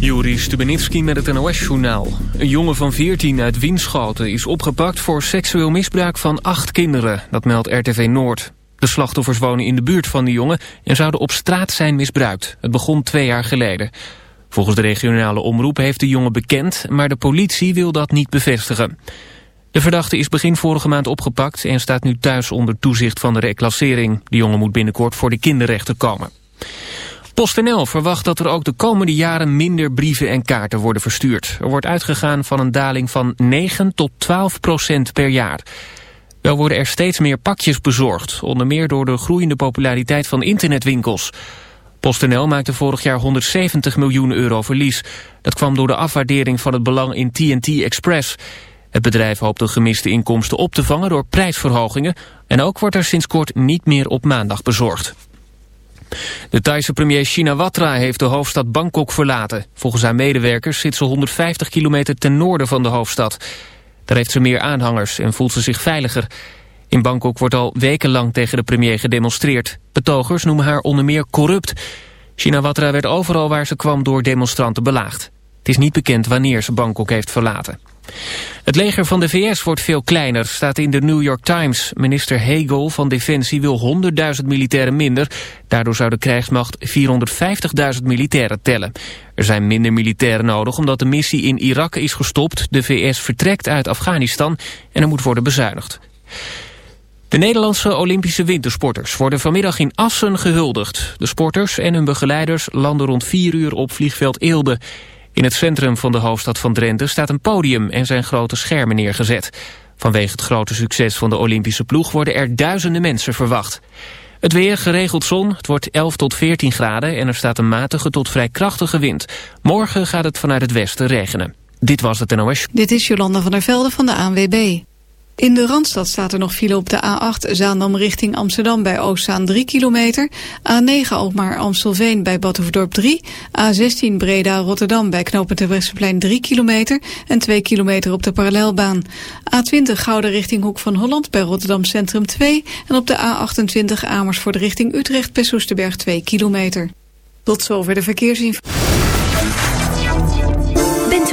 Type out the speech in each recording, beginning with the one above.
Juri Stubenitski met het NOS-journaal. Een jongen van 14 uit Wienschoten is opgepakt voor seksueel misbruik van acht kinderen. Dat meldt RTV Noord. De slachtoffers wonen in de buurt van de jongen en zouden op straat zijn misbruikt. Het begon twee jaar geleden. Volgens de regionale omroep heeft de jongen bekend, maar de politie wil dat niet bevestigen. De verdachte is begin vorige maand opgepakt en staat nu thuis onder toezicht van de reclassering. De jongen moet binnenkort voor de kinderrechter komen. PostNL verwacht dat er ook de komende jaren minder brieven en kaarten worden verstuurd. Er wordt uitgegaan van een daling van 9 tot 12 procent per jaar. Wel worden er steeds meer pakjes bezorgd, onder meer door de groeiende populariteit van internetwinkels. PostNL maakte vorig jaar 170 miljoen euro verlies. Dat kwam door de afwaardering van het belang in TNT Express. Het bedrijf hoopt de gemiste inkomsten op te vangen door prijsverhogingen... en ook wordt er sinds kort niet meer op maandag bezorgd. De Thaise premier Shinawatra heeft de hoofdstad Bangkok verlaten. Volgens haar medewerkers zit ze 150 kilometer ten noorden van de hoofdstad. Daar heeft ze meer aanhangers en voelt ze zich veiliger. In Bangkok wordt al wekenlang tegen de premier gedemonstreerd. Betogers noemen haar onder meer corrupt. Shinawatra werd overal waar ze kwam door demonstranten belaagd. Het is niet bekend wanneer ze Bangkok heeft verlaten. Het leger van de VS wordt veel kleiner, staat in de New York Times. Minister Hagel van Defensie wil 100.000 militairen minder. Daardoor zou de krijgsmacht 450.000 militairen tellen. Er zijn minder militairen nodig omdat de missie in Irak is gestopt. De VS vertrekt uit Afghanistan en er moet worden bezuinigd. De Nederlandse Olympische wintersporters worden vanmiddag in Assen gehuldigd. De sporters en hun begeleiders landen rond 4 uur op vliegveld Eelde. In het centrum van de hoofdstad van Drenthe staat een podium en zijn grote schermen neergezet. Vanwege het grote succes van de Olympische ploeg worden er duizenden mensen verwacht. Het weer geregeld zon, het wordt 11 tot 14 graden en er staat een matige tot vrij krachtige wind. Morgen gaat het vanuit het westen regenen. Dit was het NOS. Dit is Jolanda van der Velde van de ANWB. In de Randstad staat er nog file op de A8 Zaandam richting Amsterdam bij Oostzaan 3 kilometer. A9 Alkmaar Amstelveen bij Badhoefdorp 3. A16 Breda Rotterdam bij knooppunt Terbrechtseplein 3 kilometer en 2 kilometer op de parallelbaan. A20 Gouden richting Hoek van Holland bij Rotterdam Centrum 2 en op de A28 Amersfoort richting Utrecht bij Soesterberg 2 kilometer. Tot zover de verkeersinformatie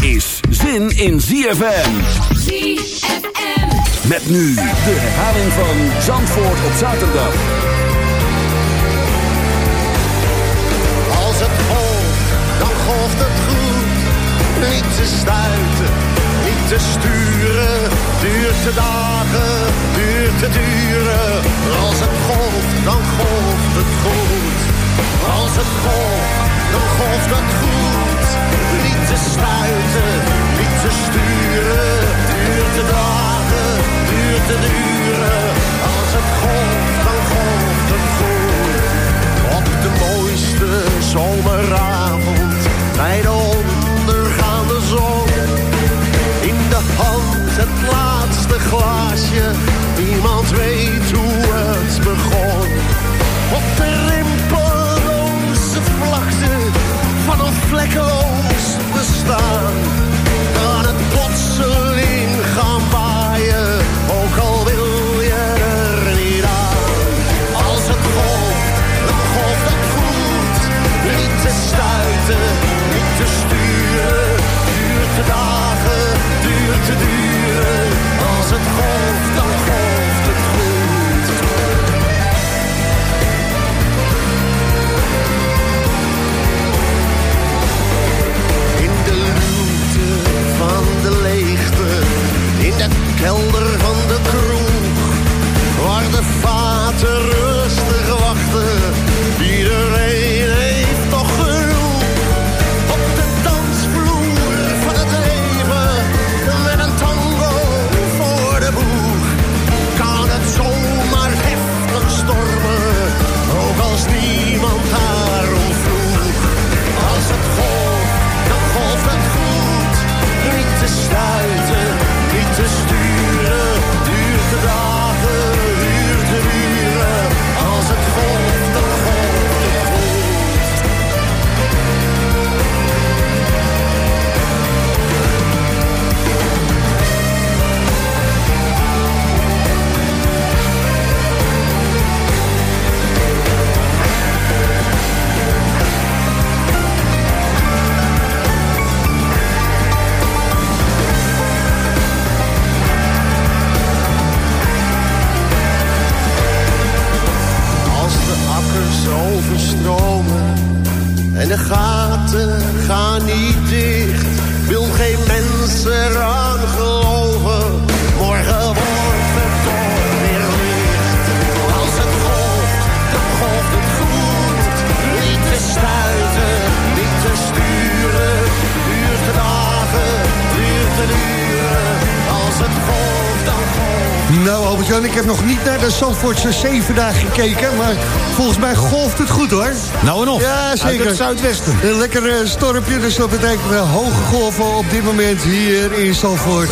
Is zin in ZFM. ZFM. Met nu de herhaling van Zandvoort op zaterdag. Als het golft, dan golft het goed. Niet te stuiten, niet te sturen. Duurt te dagen, duurt te duren. Als het golft, dan golft het goed. Als het golft, dan golf dat goed. Niet te stuiten, niet te sturen. Duurt de dagen, duurt de uren. Als het golft, dan golft het goed. Op de mooiste zomeravond, bij de ondergaande zon. In de hand het laatste glaasje, niemand weet hoe het begon. Op de rim liefde van ons vlekkeloos bestaan. Aan het plotseling gaan waaien, ook al wil je er niet aan. Als het golft, een golf dat voelt, niet te stuiten, niet te sturen, duurt het aan. Zandvoortse zeven dagen gekeken... maar volgens mij golft het goed, hoor. Nou en of. Ja, zeker. Uit het zuidwesten. Een lekker eh, stormpje, dus dat betekent wel hoge golven op dit moment hier in Zandvoort.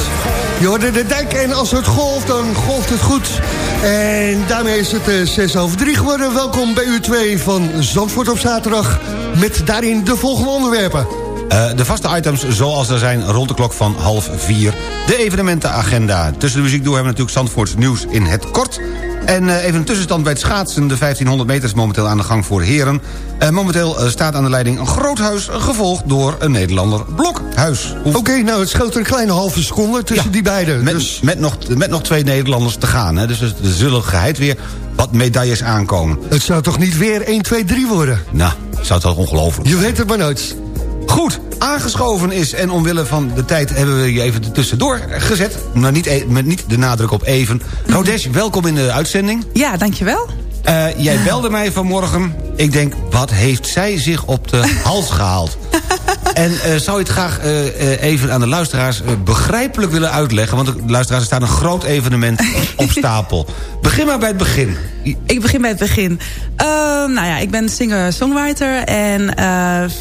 Je hoorde de dijk en als het golft, dan golft het goed. En daarmee is het uh, 6 over 3 geworden. Welkom bij u 2 van Zandvoort op zaterdag... met daarin de volgende onderwerpen. Uh, de vaste items zoals er zijn rond de klok van half vier. De evenementenagenda. Tussen de muziek door hebben we natuurlijk Zandvoorts nieuws in het kort. En uh, even een tussenstand bij het schaatsen. De 1500 meter is momenteel aan de gang voor heren. Uh, momenteel staat aan de leiding een groothuis... gevolgd door een Nederlander Blokhuis. Oké, okay, nou het scheelt een kleine halve seconde tussen ja, die beiden. Met, dus... met, nog, met nog twee Nederlanders te gaan. Hè. Dus er zullen geheid weer wat medailles aankomen. Het zou toch niet weer 1, 2, 3 worden? Nou, zou toch ongelooflijk Je weet het maar nooit. Goed, aangeschoven is en omwille van de tijd hebben we je even tussendoor gezet. Maar niet, e met niet de nadruk op even. Rodesh, welkom in de uitzending. Ja, dankjewel. Uh, jij belde mij vanmorgen. Ik denk, wat heeft zij zich op de hals gehaald? En uh, zou je het graag uh, even aan de luisteraars begrijpelijk willen uitleggen? Want de luisteraars, er staat een groot evenement op stapel. Begin maar bij het begin. Ik begin bij het begin. Uh, nou ja, ik ben singer-songwriter. En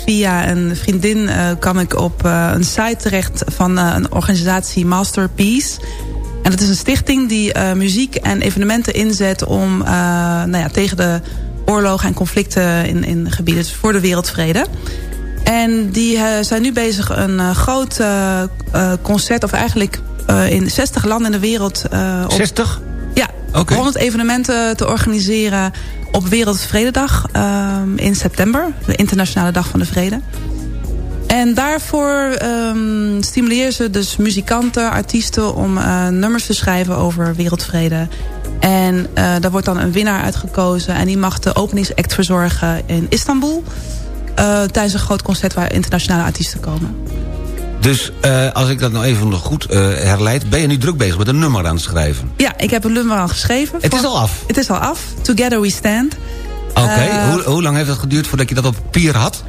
via een vriendin kwam ik op een site terecht van een organisatie Masterpiece. En dat is een stichting die muziek en evenementen inzet... om nou ja, tegen de oorlogen en conflicten in, in gebieden... Dus voor de wereldvrede. En die zijn nu bezig een groot concert... of eigenlijk in 60 landen in de wereld... Op, 60? Ja, okay. 100 evenementen te organiseren op Wereldvrededag um, in september. De Internationale Dag van de Vrede. En daarvoor um, stimuleren ze dus muzikanten, artiesten... om nummers te schrijven over wereldvrede. En daar wordt dan een winnaar uitgekozen... en die mag de openingsact verzorgen in Istanbul... Uh, tijdens een groot concert waar internationale artiesten komen. Dus uh, als ik dat nou even nog goed uh, herleid... ben je nu druk bezig met een nummer aan het schrijven? Ja, ik heb een nummer al geschreven. Het is al af? Het is al af. Together We Stand. Oké, okay. uh, hoe, hoe lang heeft het geduurd voordat je dat op papier had?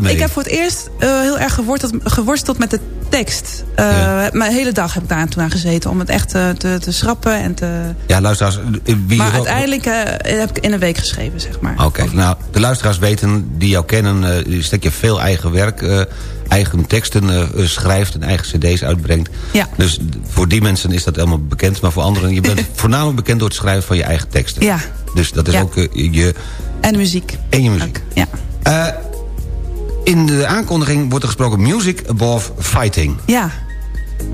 Mee? Ik heb voor het eerst heel erg geworsteld, geworsteld met de tekst. Ja. Mijn hele dag heb ik daar toen aan gezeten... om het echt te, te, te schrappen en te... Ja, luisteraars... Wie maar uiteindelijk heb ik in een week geschreven, zeg maar. Oké, okay. nou, de luisteraars weten, die jou kennen... Uh, stek je veel eigen werk... Uh, eigen teksten uh, schrijft en eigen cd's uitbrengt. Ja. Dus voor die mensen is dat helemaal bekend. Maar voor anderen, je bent voornamelijk bekend door het schrijven van je eigen teksten. Ja. Dus dat is ja. ook uh, je... En muziek. En je muziek. Ook. Ja. In de aankondiging wordt er gesproken Music Above Fighting. Ja.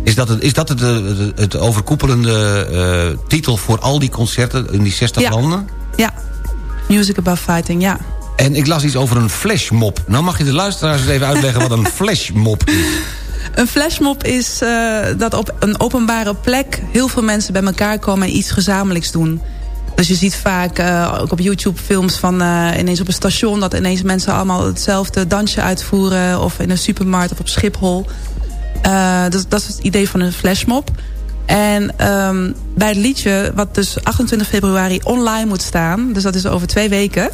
Is dat het, is dat het, het, het overkoepelende uh, titel voor al die concerten in die 60 ja. landen? Ja. Music Above Fighting, ja. En ik las iets over een flashmob. Nou mag je de luisteraars eens even uitleggen wat een flashmob is. Een flashmob is uh, dat op een openbare plek... heel veel mensen bij elkaar komen en iets gezamenlijks doen. Dus je ziet vaak uh, ook op YouTube films van uh, ineens op een station... dat ineens mensen allemaal hetzelfde dansje uitvoeren... of in een supermarkt of op Schiphol. Dus, dat is het idee van een flashmob. En um, bij het liedje, wat dus 28 februari online moet staan... dus dat is over twee weken...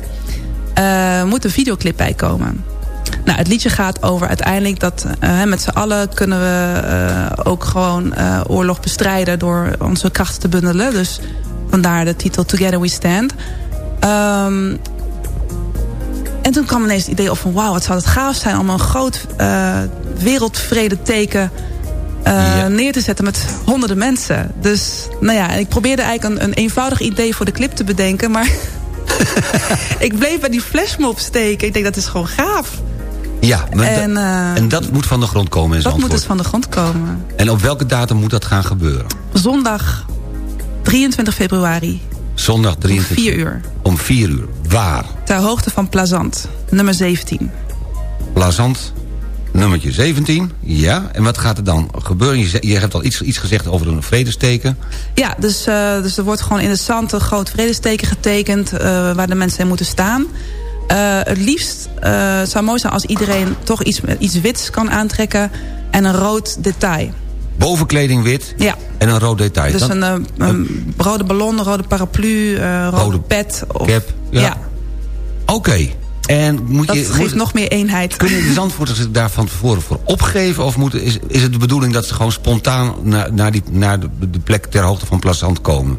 Moet een videoclip bij komen. Nou, het liedje gaat over uiteindelijk dat met z'n allen kunnen we ook gewoon oorlog bestrijden door onze krachten te bundelen. Dus vandaar de titel Together We Stand. Um, en toen kwam ineens het idee op van wauw, wat zou het gaaf zijn om een groot wereldvrede teken ja. neer te zetten met honderden mensen. Dus nou ja, ik probeerde eigenlijk een, een eenvoudig idee voor de clip te bedenken, maar ik bleef bij die flashmob steken. Ik denk, dat is gewoon gaaf. Ja, en, uh, en dat moet van de grond komen in Dat moet dus van de grond komen. En op welke datum moet dat gaan gebeuren? Zondag 23 februari. Zondag 23 Om 4 uur. Om 4 uur. Waar? Ter hoogte van Plazant, nummer 17. Plazant, nummertje 17. Ja, en wat gaat er dan gebeuren? Je, hebt al iets, iets gezegd over een vredesteken. Ja, dus, uh, dus er wordt gewoon in het zand een groot vredesteken getekend... Uh, waar de mensen in moeten staan. Eh, het liefst uh, zou mooi zijn als iedereen toch iets, iets wits kan aantrekken... en een rood detail. Bovenkleding wit ja. en een rood detail. Dus een, een, een, rode ballon, een rode paraplu, uh, rode, rode, pet. Of, cap, ja. ja. Oké. Okay. En moet dat je, geeft moet, nog meer eenheid. Kunnen de Zandvoorters zich daar van tevoren voor opgeven? Of moet, is, is het de bedoeling dat ze gewoon spontaan naar, naar, die, naar de, de plek ter hoogte van Plazant komen?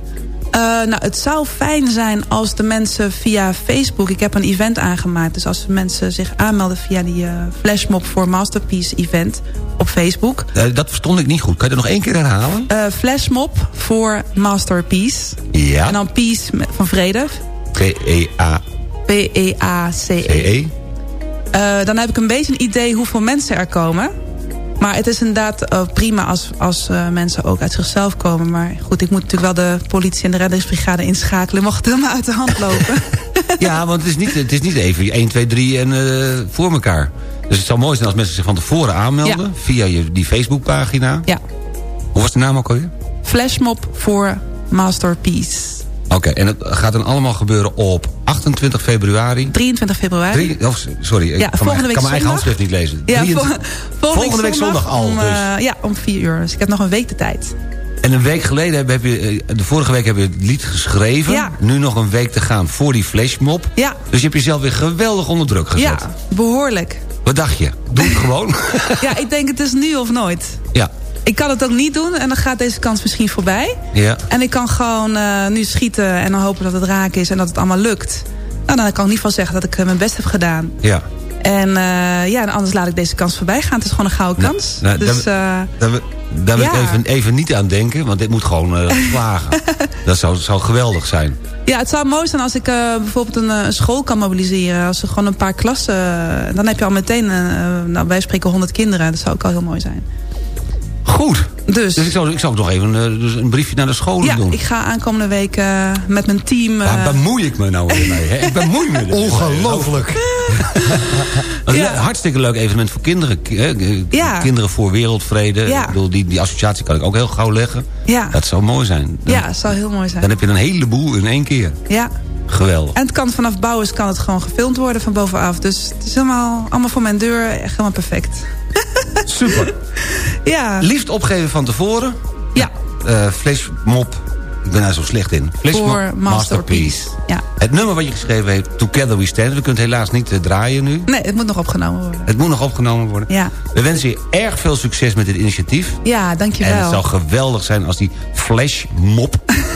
Uh, nou, het zou fijn zijn als de mensen via Facebook... Ik heb een event aangemaakt. Dus als mensen zich aanmelden via die uh, flashmob voor Masterpiece event op Facebook. Uh, dat verstond ik niet goed. Kan je dat nog één keer herhalen? flashmob voor Masterpiece. Ja. En dan peace van vrede. P-E-A... P-E-A-C-E. -E. dan heb ik een beetje een idee hoeveel mensen er komen... Maar het is inderdaad uh, prima als, als uh, mensen ook uit zichzelf komen. Maar goed, ik moet natuurlijk wel de politie en de reddingsbrigade inschakelen. Mocht het helemaal uit de hand lopen. ja, want het is niet, het is niet even 1, 2, 3 en uh, voor elkaar. Dus het zou mooi zijn als mensen zich van tevoren aanmelden... Ja. via je, die Facebookpagina. Ja. Hoe was de naam ook alweer? Flashmob voor Masterpiece. Oké, okay, en het gaat dan allemaal gebeuren op 28 februari? 23 februari. Drie, oh, sorry, ja, ik kan, mijn, kan mijn eigen handschrift niet lezen. Ja, 23, volgende, volgende week zondag, zondag al. Om, dus. uh, ja, om 4 uur. Dus ik heb nog een week de tijd. En een week geleden heb, heb je, de vorige week heb je het lied geschreven. Ja. Nu nog een week te gaan voor die flashmob. Ja. Dus je hebt jezelf weer geweldig onder druk gezet. Ja, behoorlijk. Wat dacht je? Doe het gewoon. ja, ik denk het is nu of nooit. Ja. Ik kan het ook niet doen en dan gaat deze kans misschien voorbij. Ja. En ik kan gewoon uh, nu schieten en dan hopen dat het raak is en dat het allemaal lukt. Nou, dan kan ik ieder geval zeggen dat ik mijn best heb gedaan. Ja. En uh, ja, anders laat ik deze kans voorbij gaan. Het is gewoon een gouden kans. Nou, dus, daar, daar, daar wil ja. ik even, even niet aan denken, want dit moet gewoon uh, slagen. dat zou, zou geweldig zijn. Ja, het zou mooi zijn als ik uh, bijvoorbeeld een, een, school kan mobiliseren. Als er gewoon een paar klassen... dan heb je al meteen, nou, wij spreken 100 kinderen. Dat zou ook al heel mooi zijn. Goed. Dus, dus ik, zou, ik zou nog even uh, dus een briefje naar de scholen ja, doen. Ja, ik ga aankomende week uh, met mijn team... Uh... Waar bemoei ik me nou weer mee? Hè? Ik bemoei me Ongelooflijk. ja. Hartstikke leuk evenement voor kinderen. Ja. Kinderen voor wereldvrede. Ja. Ik bedoel, die, die associatie kan ik ook heel gauw leggen. Ja. Dat zou mooi zijn. Dan, ja, dat zou heel mooi zijn. Dan heb je een heleboel in één keer. Ja. Geweldig. En het kan vanaf bouwers kan het gewoon gefilmd worden van bovenaf. Dus het is helemaal, allemaal voor mijn deur. Echt helemaal perfect. Super. ja. Liefst opgeven van tevoren. Ja. Uh, flashmob. Ik ben daar zo slecht in. Flashmob Masterpiece. Masterpiece. Ja. Het nummer wat je geschreven heeft, Together We Stand. We kunnen het helaas niet uh, draaien nu. Nee, het moet nog opgenomen worden. Het moet nog opgenomen worden. Ja. We wensen je erg veel succes met dit initiatief. Ja, dankjewel. En het zou geweldig zijn als die flashmob...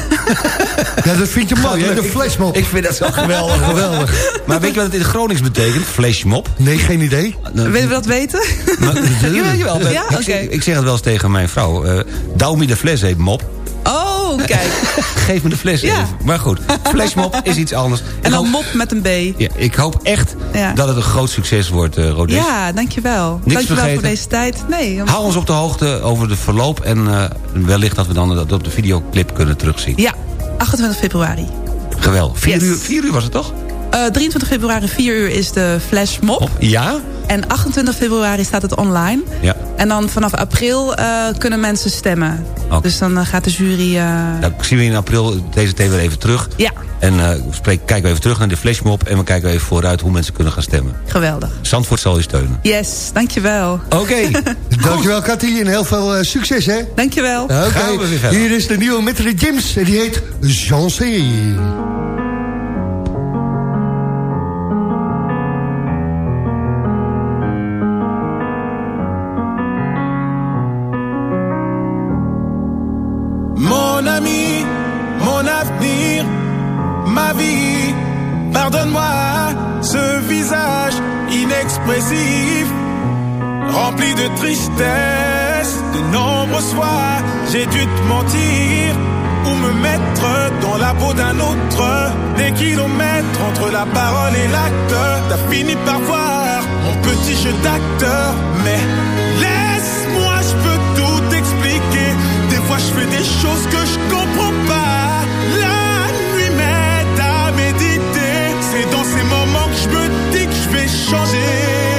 ja, dat vind je mooi, hè? De flashmob. Ik vind dat zo geweldig. geweldig. Maar weet je wat het in Gronings betekent? Flashmob? Nee, geen idee. Willen we dat weten? Maar, jawel, jawel. Ja? Ik, okay. zeg, ik zeg het wel eens tegen mijn vrouw. Uh, Douw me de fles even, mop. Oh, kijk. Geef me de fles ja. even. Maar goed, flashmob is iets anders. En dan mop met een B. Ja, ik hoop echt ja. dat het een groot succes wordt, uh. Ja, dankjewel. Niks dankjewel vergeten. voor deze tijd. Nee, Hou ons op de hoogte over de verloop. En uh, wellicht dat we dan dat op de videoclip kunnen terugzien. Ja, 28 februari. Geweldig. 4 yes. uur, vier uur was het toch? Uh, 23 februari, 4 uur is de flashmob. Ja? En 28 februari staat het online. Ja. En dan vanaf april uh, kunnen mensen stemmen. Okay. Dus dan uh, gaat de jury... Uh... Nou, zien we in april deze thema weer even terug. Ja. En uh, spreek, kijken we even terug naar de flashmob. En we kijken even vooruit hoe mensen kunnen gaan stemmen. Geweldig. Zandvoort zal je steunen. Yes, dankjewel. Oké. Okay. dankjewel Cathy en heel veel uh, succes hè. Dankjewel. Oké, okay. hier is de nieuwe met de Jims. En die heet Janssé. Mon pardonne-moi ce visage inexpressif, rempli de tristesse. De nombreux soirs, j'ai dû te mentir ou me mettre dans la peau d'un autre. Des kilomètres entre la parole et l'acte, t'as fini par voir mon petit jeu d'acteur. Mais laisse-moi, je peux tout expliquer. Des fois, je fais des choses que je comprends Changer,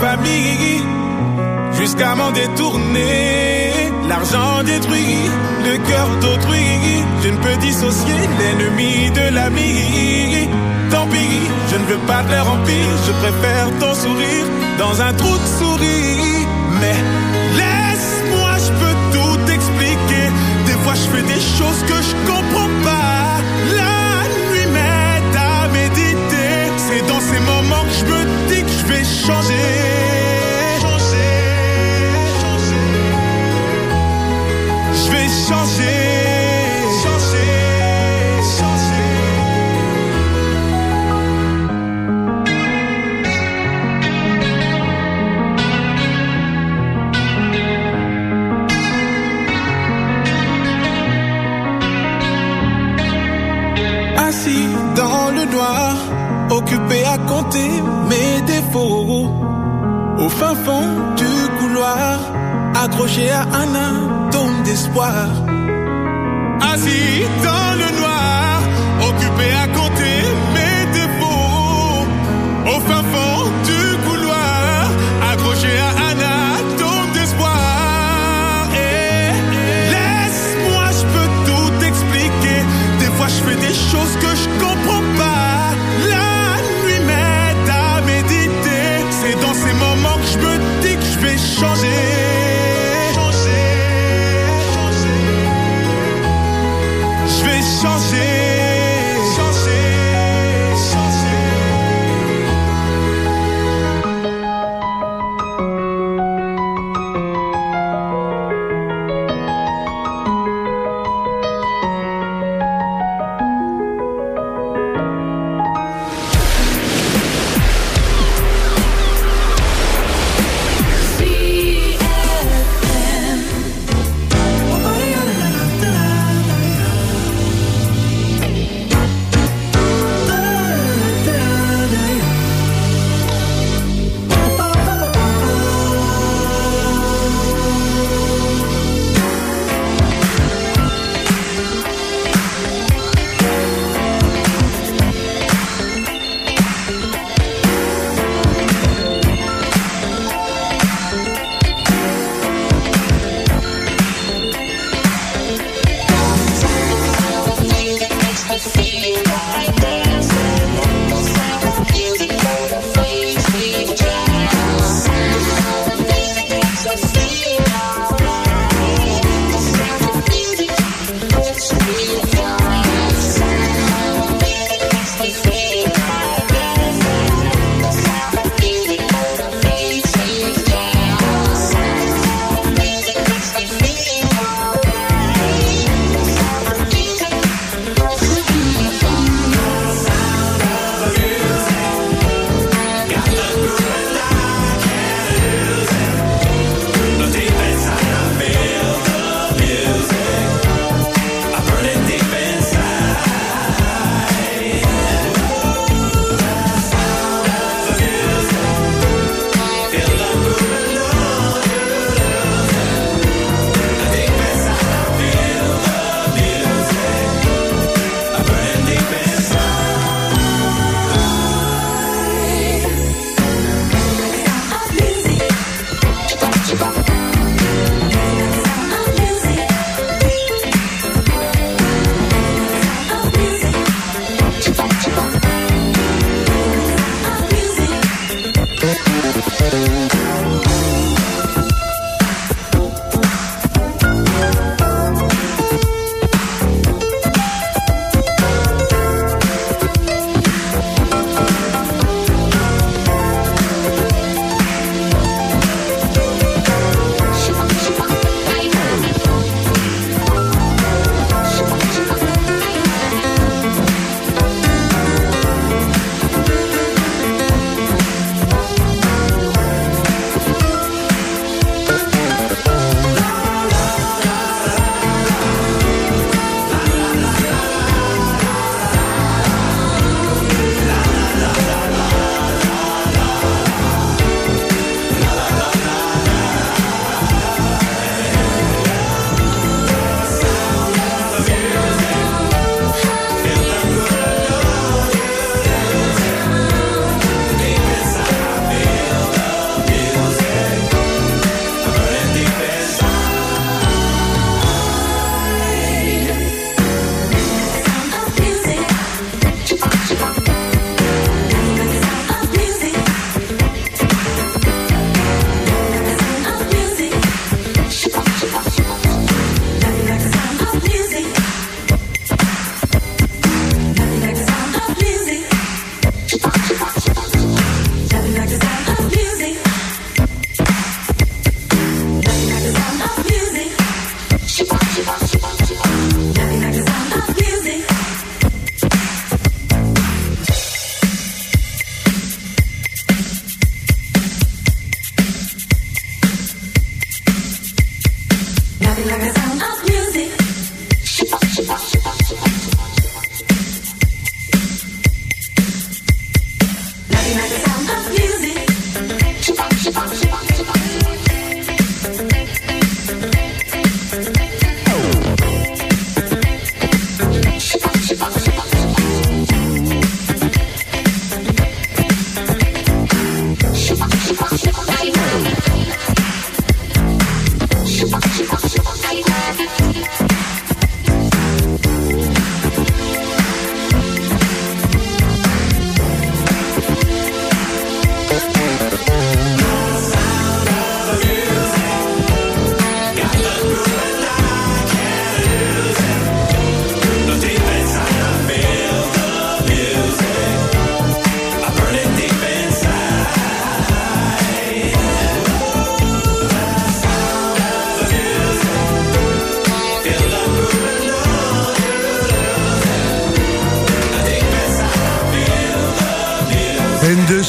famille. Jusqu'à m'en détourner, l'argent détruit le cœur d'autrui. Je ne peux dissocier l'ennemi de l'ami. Tant pis, je ne veux pas te le remplir, je préfère ton sourire dans un trou de souris. Mais laisse-moi, je peux tout expliquer. Des fois, je fais des choses que je comprends pas. La nuit m'aide à méditer. C'est dans ces moments que je me Changer, Au fin fond du couloir, accroché à un atome d'espoir. Assis dans le noir, occupé à compter mes défauts. Au fin fond du couloir, accroché à un atome d'espoir. Et laisse-moi, je peux tout expliquer. Des fois, je fais des choses que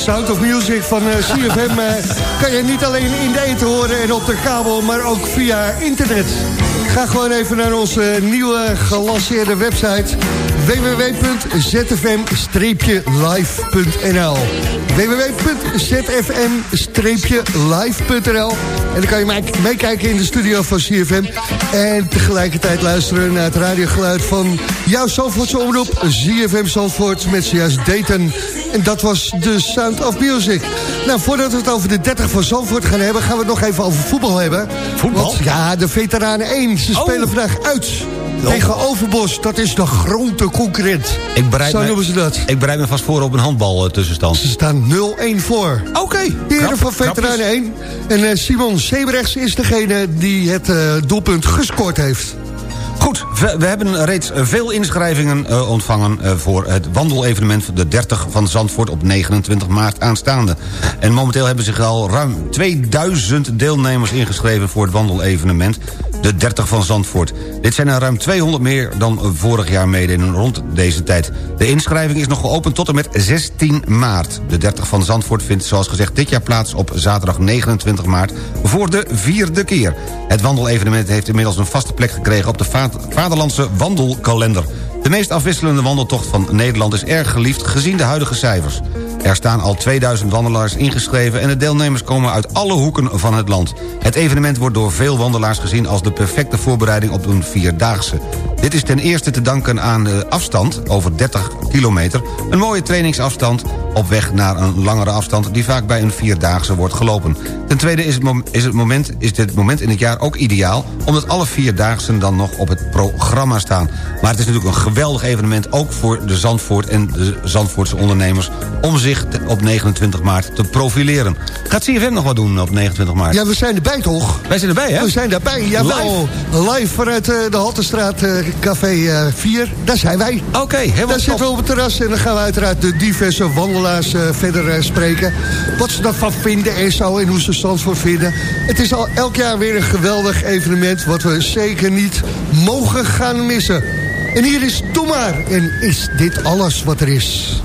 Sound of Music van uh, CFM uh, kan je niet alleen in de eten horen en op de kabel, maar ook via internet. Ga gewoon even naar onze nieuwe gelanceerde website www.zfm-live.nl www.zfm-live.nl En dan kan je meekijken in de studio van CFM. En tegelijkertijd luisteren naar het radiogeluid van jouw Zandvoortse omroep. ZFM Zandvoort met zojuist Dayton. En dat was de Sound of Music. Nou, voordat we het over de 30 van Zandvoort gaan hebben... gaan we het nog even over voetbal hebben. Voetbal? Want, ja, de veteranen 1. Ze spelen oh. vandaag uit tegen Overbos. Dat is de grote concurrent. Ik bereid Zo me, noemen ze dat. Ik bereid me vast voor op een handbal uh, tussenstand. Ze staan 0-1 voor. Oké. Okay. Heren van Veteranen 1. En uh, Simon Sebrechts is degene die het uh, doelpunt gescoord heeft. Goed, we, hebben reeds veel inschrijvingen ontvangen... Voor het wandelevenement de 30 van Zandvoort op 29 maart aanstaande. En momenteel hebben zich al ruim 2000 deelnemers ingeschreven... voor het wandelevenement de 30 van Zandvoort. Dit zijn er ruim 200 meer dan vorig jaar mede rond deze tijd. De inschrijving is nog geopend tot en met 16 maart. De 30 van Zandvoort vindt zoals gezegd dit jaar plaats op zaterdag 29 maart... voor de vierde keer. Het wandelevenement heeft inmiddels een vaste plek gekregen op de Vaderlandse wandelkalender. De meest afwisselende wandeltocht van Nederland is erg geliefd gezien de huidige cijfers. Er staan al 2000 wandelaars ingeschreven... en de deelnemers komen uit alle hoeken van het land. Het evenement wordt door veel wandelaars gezien... als de perfecte voorbereiding op een Vierdaagse. Dit is ten eerste te danken aan de afstand, over 30 kilometer... een mooie trainingsafstand op weg naar een langere afstand... die vaak bij een Vierdaagse wordt gelopen. Ten tweede is, het is, het moment, is dit moment in het jaar ook ideaal... omdat alle Vierdaagsen dan nog op het programma staan. Maar het is natuurlijk een geweldig evenement... ook voor de Zandvoort en de Zandvoortse ondernemers... om zich op 29 maart te profileren. Gaat CFM nog wat doen op 29 maart? Ja, we zijn erbij toch? Wij zijn erbij, hè? We zijn erbij, jawel. Live, Live vanuit uh, de Haltestraat uh, Café uh, 4. Daar zijn wij. Oké, okay, Daar zitten we op het terras en dan gaan we uiteraard de diverse wandelaars uh, verder spreken. Wat ze ervan vinden en zo en hoe ze voor vinden. Het is al elk jaar weer een geweldig evenement... wat we zeker niet mogen gaan missen. En hier is Doe maar. En is dit alles wat er is?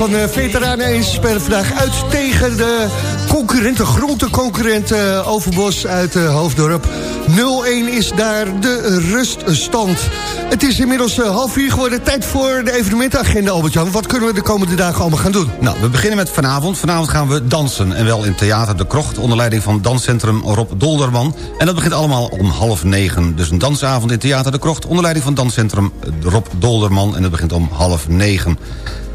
Van uh, Veteranen 1. Ze spelen vandaag uit tegen de concurrent, de grote concurrent eh, Overbos uit uh, Hoofddorp. 0-1 is daar de ruststand. Het is inmiddels half vier geworden. Tijd voor de evenementenagenda, Albert-Jan. Wat kunnen we de komende dagen allemaal gaan doen? Nou, we beginnen met vanavond. Vanavond gaan we dansen. En wel in Theater De Krocht, onder leiding van danscentrum Rob Dolderman. En dat begint allemaal om half negen. Dus een dansavond in Theater De Krocht, onder leiding van danscentrum Rob Dolderman. En dat begint om half negen.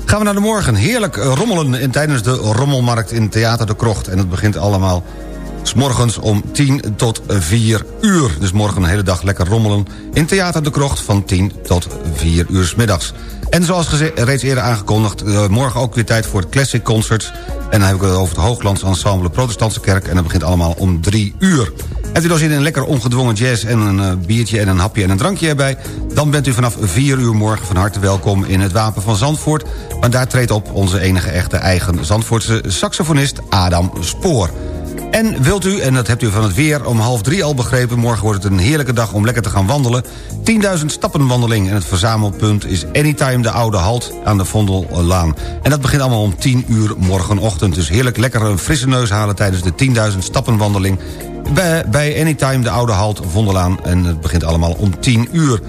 Gaan we naar de morgen. Heerlijk eh, rommelen in, tijdens de rommelmarkt in Theater De Krocht. En dat begint allemaal S morgens om 10 tot 4 uur. Dus morgen een hele dag lekker rommelen in Theater de Krocht van 10 tot 4 uur 's middags. En zoals reeds eerder aangekondigd, uh, morgen ook weer tijd voor het Classic Concert. En dan heb ik het over het Hooglands Ensemble Protestantse Kerk. En dat begint allemaal om 3 uur. Hebt u dan zin in een lekker ongedwongen jazz en een uh, biertje en een hapje en een drankje erbij... dan bent u vanaf 4 uur morgen van harte welkom in het Wapen van Zandvoort. Want daar treedt op onze enige echte eigen Zandvoortse saxofonist Adam Spoor. En wilt u, en dat hebt u van het weer om half drie al begrepen... morgen wordt het een heerlijke dag om lekker te gaan wandelen. 10.000 stappenwandeling en het verzamelpunt is Anytime de Oude Halt aan de Vondellaan. En dat begint allemaal om 10 uur morgenochtend. Dus heerlijk lekker een frisse neus halen tijdens de 10.000 stappenwandeling... Bij, bij Anytime de Oude Halt Vondellaan. En het begint allemaal om 10 uur.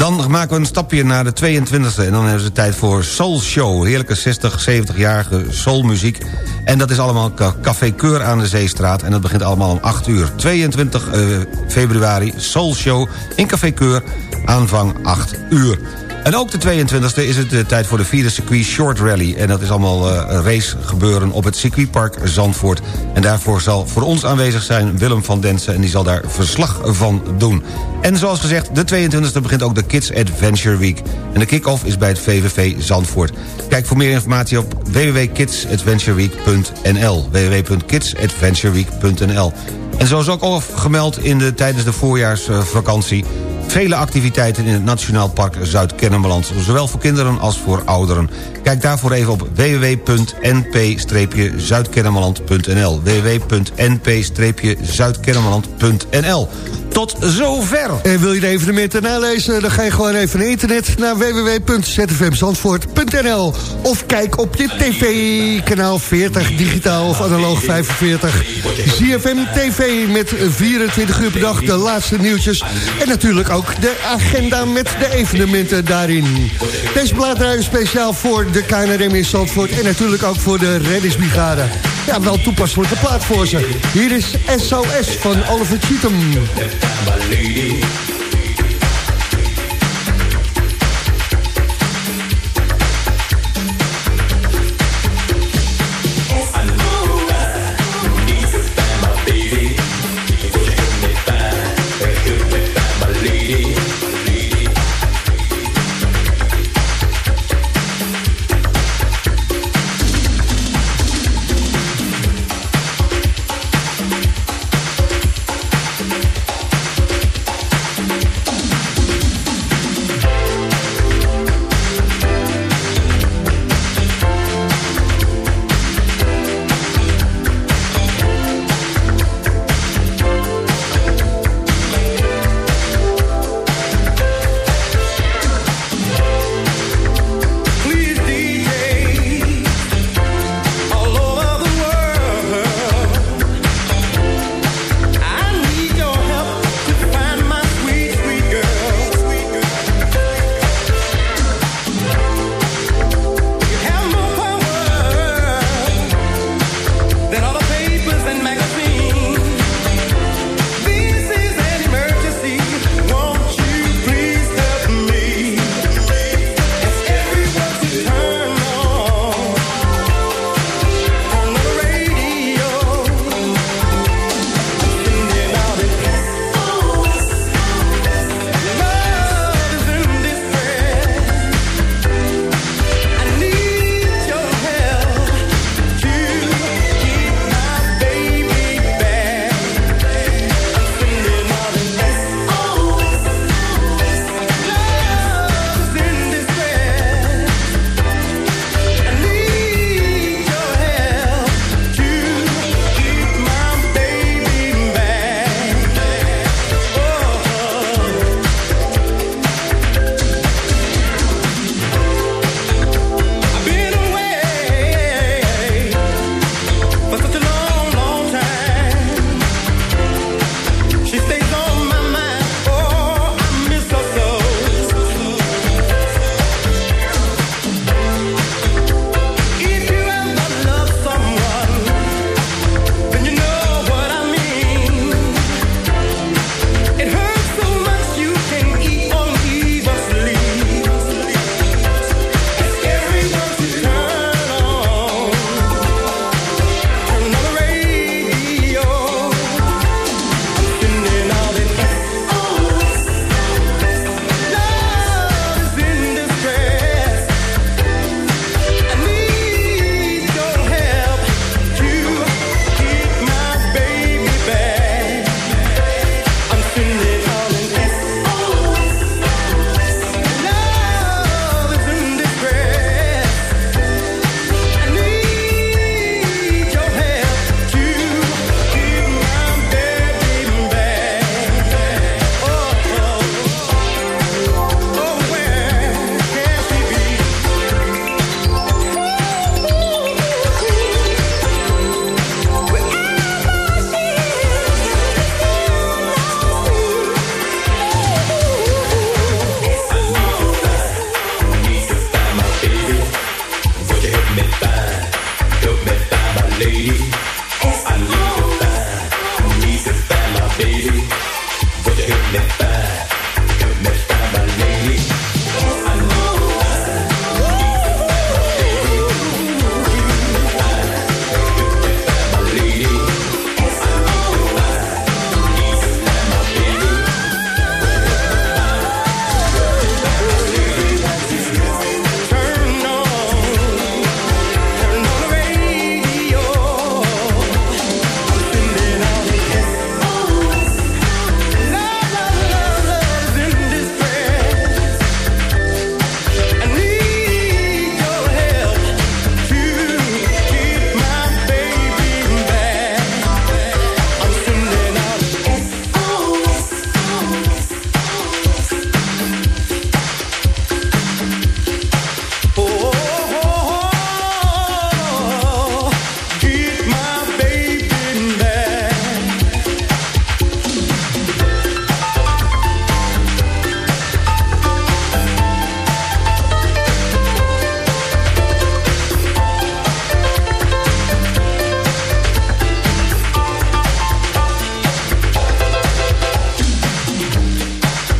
Dan maken we een stapje naar de 22e. En dan hebben ze tijd voor Soul Show. Heerlijke 60, 70-jarige soulmuziek. En dat is allemaal Café Keur aan de Zeestraat. En dat begint allemaal om 8 uur. 22 uh, februari Soul Show in Café Keur. Aanvang 8 uur. En ook de 22e is het de tijd voor de vierde circuit Short Rally. En dat is allemaal uh, race gebeuren op het circuitpark Zandvoort. En daarvoor zal voor ons aanwezig zijn Willem van Densen... en die zal daar verslag van doen. En zoals gezegd, de 22e begint ook de Kids Adventure Week. En de kick-off is bij het VVV Zandvoort. Kijk voor meer informatie op www.kidsadventureweek.nl www.kidsadventureweek.nl En zoals ook al gemeld in de, tijdens de voorjaarsvakantie... Vele activiteiten in het Nationaal Park Zuid-Kennemerland... zowel voor kinderen als voor ouderen. Kijk daarvoor even op www.np-zuidkennemerland.nl www.np-zuidkennemerland.nl Tot zover! En wil je de evenementen nalezen? Dan ga je gewoon even naar internet... naar www.zfmzandvoort.nl Of kijk op je tv, kanaal 40, digitaal of analoog 45. ZFM TV met 24 uur per dag de laatste nieuwtjes. En natuurlijk ook de agenda met de evenementen daarin. Deze is speciaal voor de KNRM in Zandvoort... en natuurlijk ook voor de reddingsbrigade. Ja, wel toepasselijke plaat voor ze. Hier is SOS van Oliver Cheatham. My lady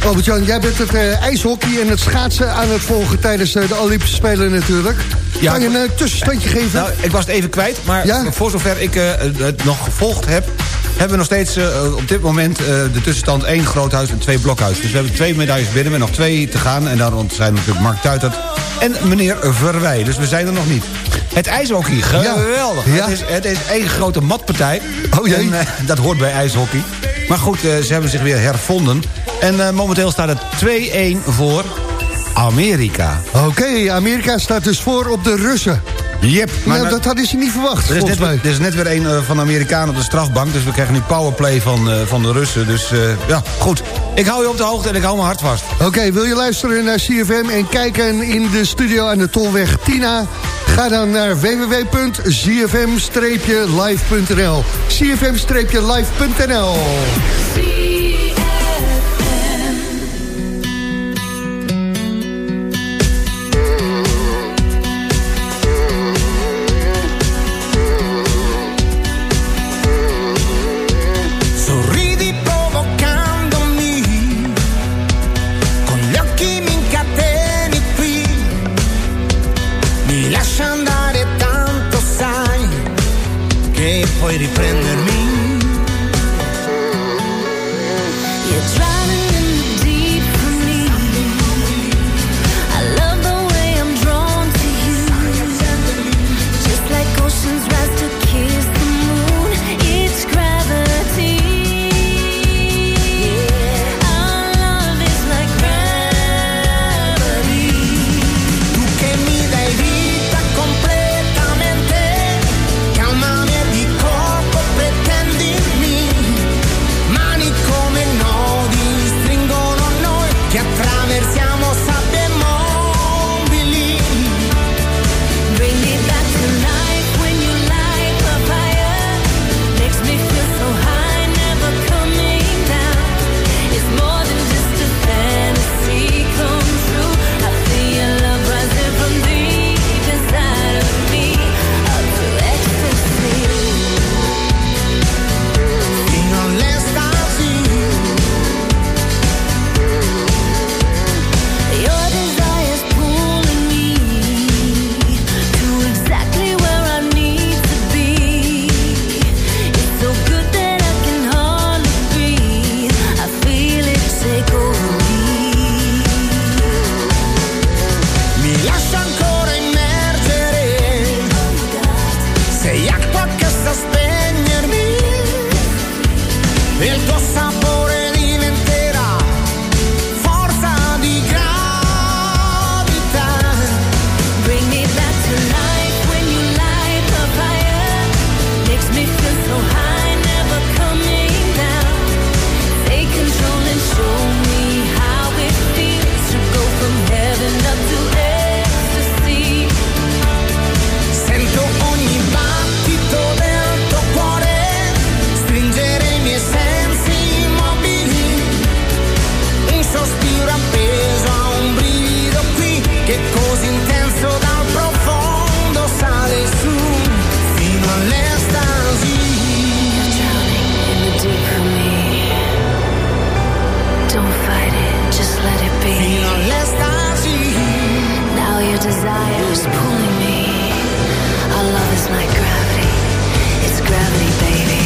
Albert-Jan, jij bent het uh, ijshockey en het schaatsen aan het volgen... tijdens uh, de Olympische Spelen natuurlijk. Ja, kan je een uh, tussenstandje geven? Nou, ik was het even kwijt, maar ja? voor zover ik het nog gevolgd heb... hebben we nog steeds op dit moment de tussenstand één groothuis en twee blokhuis. Dus we hebben twee medailles binnen, met nog twee te gaan. En daarom zijn natuurlijk Mark Tuitert en meneer Verwij. Dus we zijn er nog niet. Het ijshockey, geweldig. Ja. Het, is, het is één grote matpartij. Oh jee. En, dat hoort bij ijshockey. Maar goed, ze hebben zich weer hervonden. En uh, momenteel staat het 2-1 voor Amerika. Oké, Amerika staat dus voor op de Russen. Yep. Maar nou, dat hadden ze niet verwacht, er is, net, er is net weer een uh, van de Amerikanen op de strafbank... dus we krijgen nu powerplay van, uh, van de Russen. Dus uh, ja, goed. Ik hou je op de hoogte en ik hou me hard vast. Oké, wil je luisteren naar CFM en kijken in de studio aan de Tolweg Tina... Ga dan naar www.cfm-live.nl cfm-live.nl desire's pulling me. Our love is like gravity. It's gravity, baby.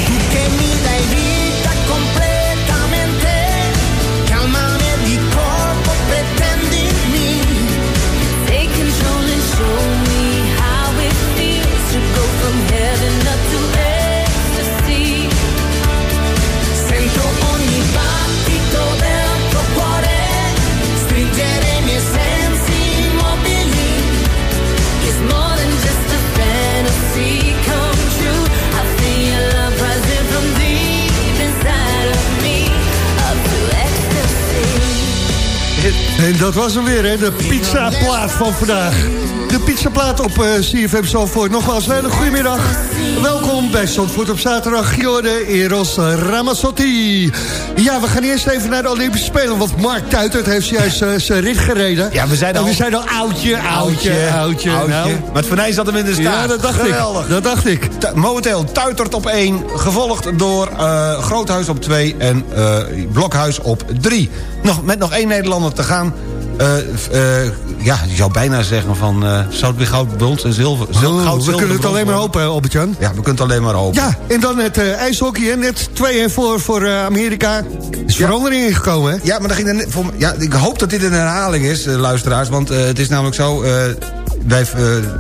En dat was hem weer, hè, de pizzaplaat van vandaag. De pizzaplaat op uh, eh, CFM. Nogmaals, een hele goedemiddag. Welkom bij Zandvoort op zaterdag. Jorde Eros Ramazzotti. Ja, we gaan eerst even naar de Olympische Spelen. Want Mark Tuitert heeft juist uh, zijn rit gereden. Ja, we zijn al... we zijn al oudje, oudje, oudje. oudje. Nou. Maar het zat hem in de staat. Ja, dat dacht Geweldig. ik. Dat dacht ik. momenteel Tuitert op 1. Gevolgd door uh, Groothuis op 2 en Blokhuis op 3. Nog, met nog één Nederlander te gaan. Uh, uh, ja, je zou bijna zeggen van... Uh, zou het weer goud, brons en zilver... Zil, oh, goud, we kunnen het alleen maar hopen, Albert-Jan. Ja, we kunnen het alleen maar hopen. Ja, en dan het uh, ijshockey, hè? net 2 voor, voor Amerika. Is ja. verandering ingekomen, hè? Ja, maar dan ging er voor, ja, ik hoop dat dit een herhaling is, luisteraars. Want het is namelijk zo... Wij,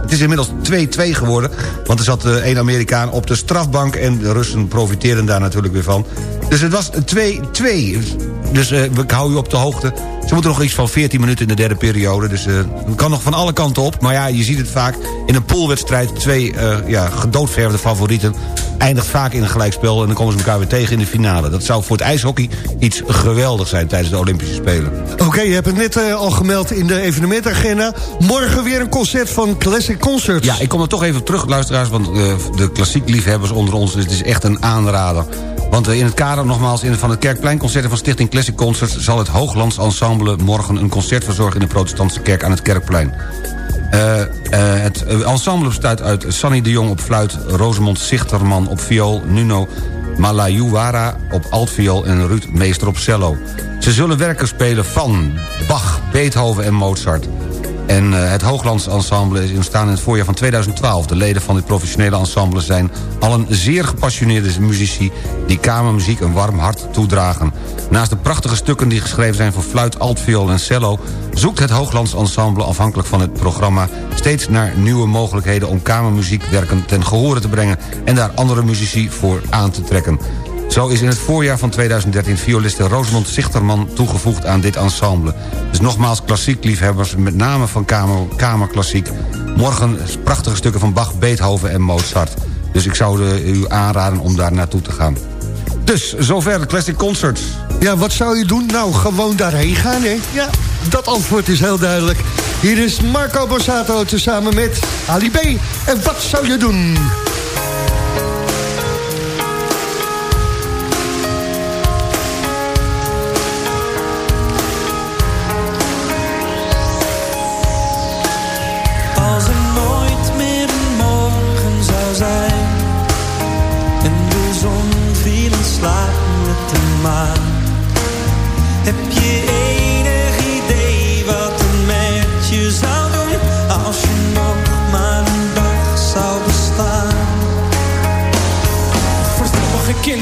het is inmiddels 2-2 geworden. Want er zat één Amerikaan op de strafbank... en de Russen profiteren daar natuurlijk weer van. Dus het was 2-2. Dus uh, we houden u op de hoogte. Ze moeten nog iets van 14 minuten in de derde periode. Dus uh, het kan nog van alle kanten op. Maar ja, je ziet het vaak in een poolwedstrijd. Twee uh, ja, gedoodverfde favorieten eindigt vaak in een gelijkspel... en dan komen ze elkaar weer tegen in de finale. Dat zou voor het ijshockey iets geweldigs zijn tijdens de Olympische Spelen. Oké, je hebt het net uh, al gemeld in de evenementagenda. Morgen weer een concert van Classic Concerts. Ja, ik kom er toch even terug, luisteraars... want uh, de klassiek liefhebbers onder ons, het is echt een aanrader. Want in het kader nogmaals in van het Kerkpleinconcerten van Stichting Classic Concerts... zal het Hooglands Ensemble morgen een concert verzorgen... in de protestantse kerk aan het Kerkplein. Uh, uh, het ensemble bestaat uit Sanny de Jong op fluit... Rosemond Zichterman op viool... Nuno Malayuwara op altviool en Ruud Meester op cello. Ze zullen werken spelen van Bach, Beethoven en Mozart. En uh, het Hooglands Ensemble is ontstaan in het voorjaar van 2012. De leden van dit professionele ensemble zijn allen zeer gepassioneerde muzici... die kamermuziek een warm hart toedragen. Naast de prachtige stukken die geschreven zijn voor fluit, altviool en cello... zoekt het Hooglands Ensemble afhankelijk van het programma... steeds naar nieuwe mogelijkheden om kamermuziekwerken ten gehore te brengen... en daar andere muzici voor aan te trekken. Zo is in het voorjaar van 2013 violiste Rosemond Zichterman toegevoegd aan dit ensemble. Dus nogmaals klassiek liefhebbers, met name van kamer, kamerklassiek. Morgen prachtige stukken van Bach, Beethoven en Mozart. Dus ik zou u aanraden om daar naartoe te gaan. Dus, zover de Classic Concerts. Ja, wat zou je doen? Nou, gewoon daarheen gaan, hè? Ja, dat antwoord is heel duidelijk. Hier is Marco Borsato tezamen met Ali B. En wat zou je doen?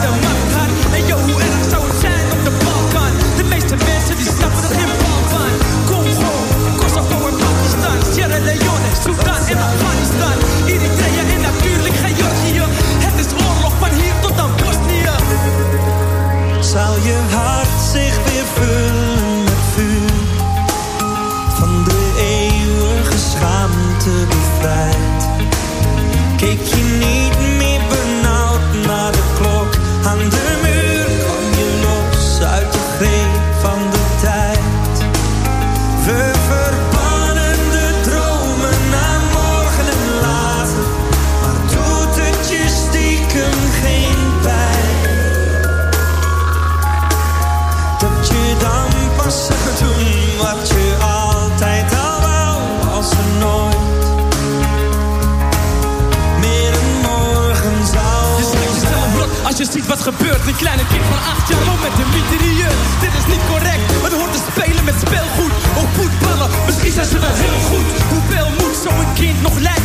degene die ziet wat gebeurt, een kleine kind van acht jaar loopt met een mitrailleur. Dit is niet correct, het hoort te spelen met speelgoed. Of voetballen, misschien zijn ze wel heel goed. Hoeveel moet zo'n kind nog leiden?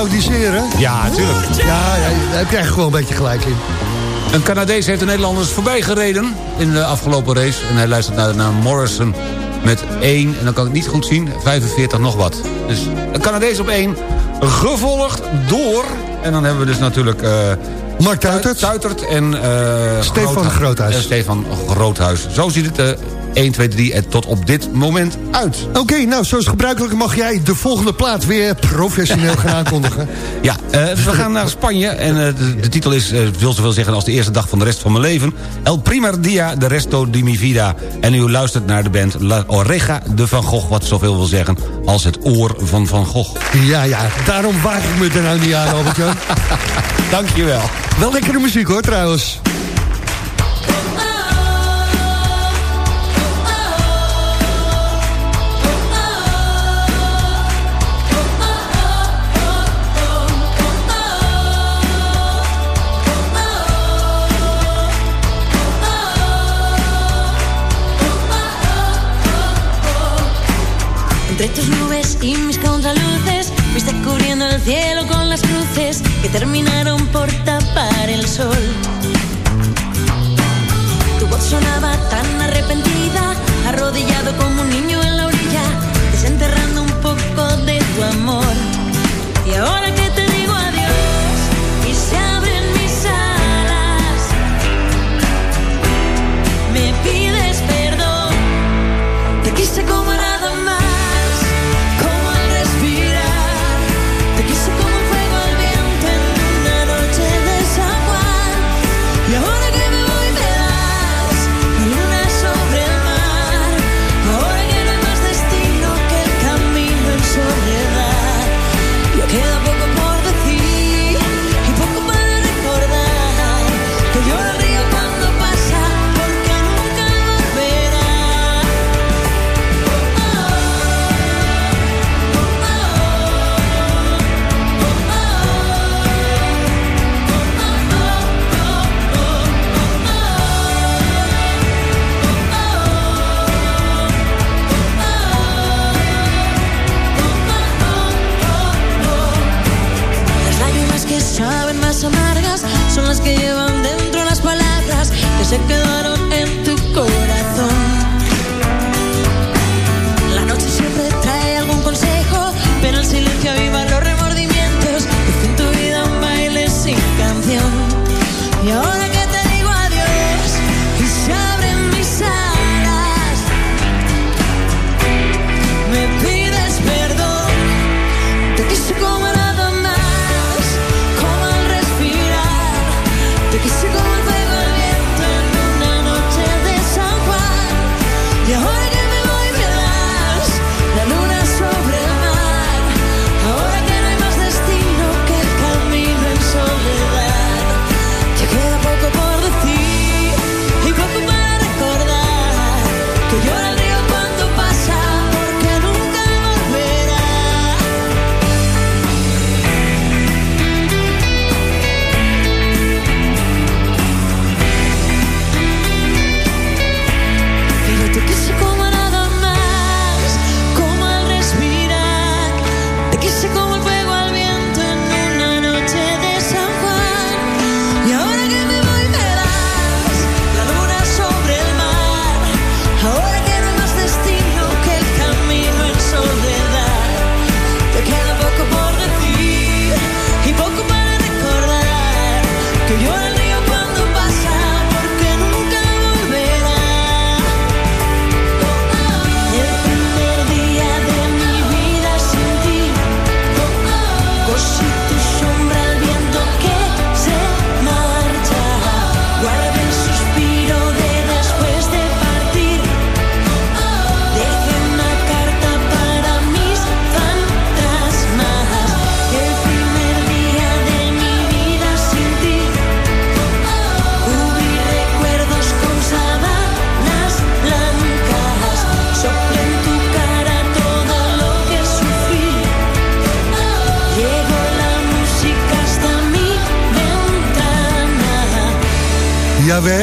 Applaudisseren? Ja, natuurlijk. Ja, ja, daar jij gewoon een beetje gelijk in. Een Canadees heeft de Nederlanders voorbij gereden in de afgelopen race. En hij luistert naar de naam Morrison met 1, en dan kan ik niet goed zien, 45 nog wat. Dus een Canadees op 1, gevolgd door... En dan hebben we dus natuurlijk... Uh, Mark Tuitert. Tuitert en... Uh, Stefan Groothuis. Groothuis. Uh, Stefan Groothuis. Zo ziet het 1, 2, 3 en tot op dit moment uit. Oké, nou, zoals gebruikelijk mag jij de volgende plaat weer professioneel gaan aankondigen. Ja, uh, we gaan naar Spanje en uh, de, de, titel is, uh, wil zoveel zeggen als de eerste dag van de rest van mijn leven. El primer dia de resto di mi vida. En u luistert naar de band La Oreja de Van Gogh, wat zoveel wil zeggen als het oor van Van Gogh. Ja, ja, daarom waag ik me er nou niet aan, Albert-Jan. Dankjewel. Wel lekkere muziek hoor, trouwens. Entre tus nubes y mis contraluces, fuiste cubriendo el cielo con las cruces que terminaron por tapar el sol. Tu voz sonaba tan arrepentida, arrodillado como un niño en la orilla, desenterrando un poco de tu amor. Y ahora que te se out.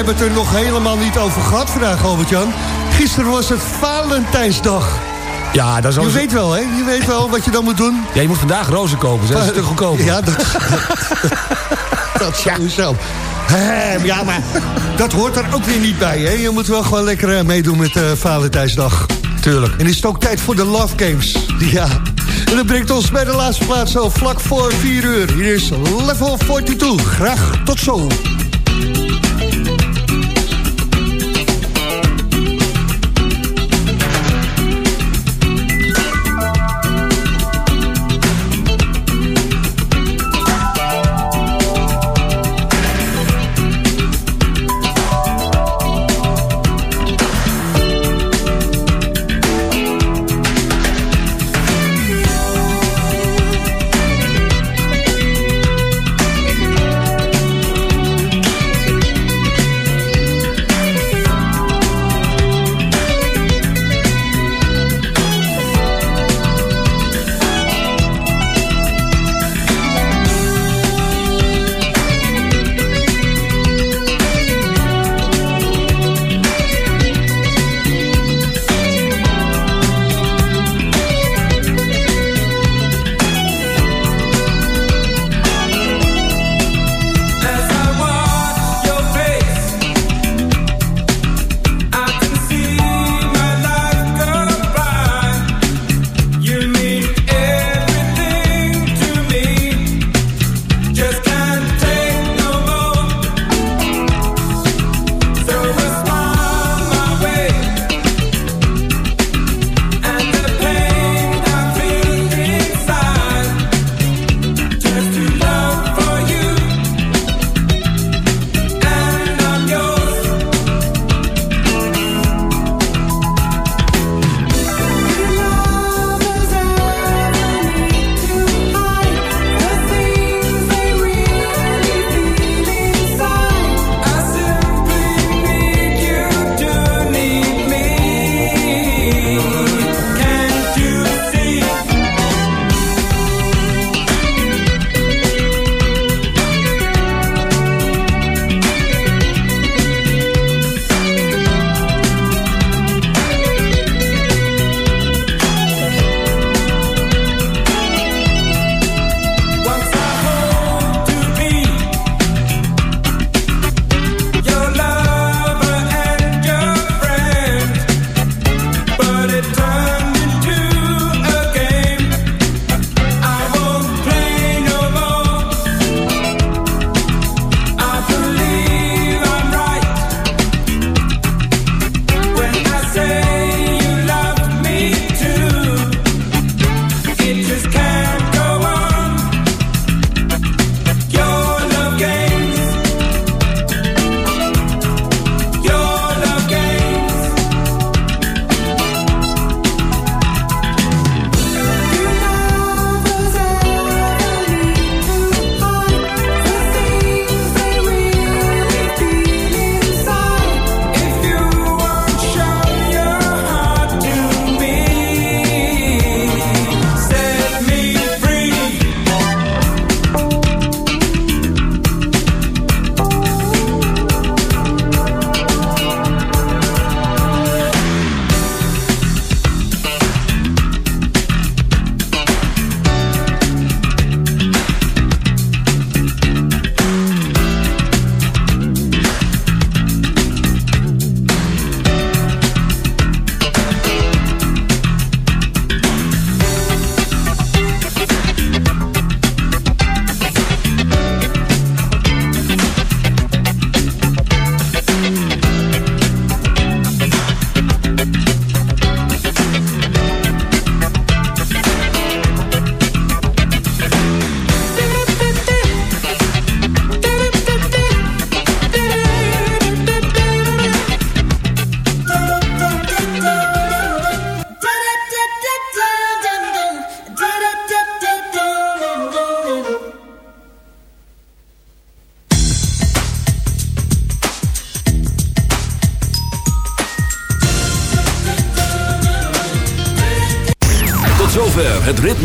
Hebben het er nog helemaal niet over gehad vandaag, Albert-Jan. Gisteren was het Valentijnsdag. Ja, dat is Je weet wel, hè? Je weet wel wat je dan moet doen. Ja, je moet vandaag rozen kopen. Dat is stuk goedkoper. Ja, dat, dat sowieso. Hè, ja, maar dat hoort er ook weer niet bij, hè? Je moet wel gewoon lekker eh, meedoen met eh Valentijnsdag. Tuurlijk. En is het ook tijd voor de Love Games. Ja. En dat brengt ons bij de laatste plaats zo vlak voor 4 uur. Hier is Level 42. Graag tot zo.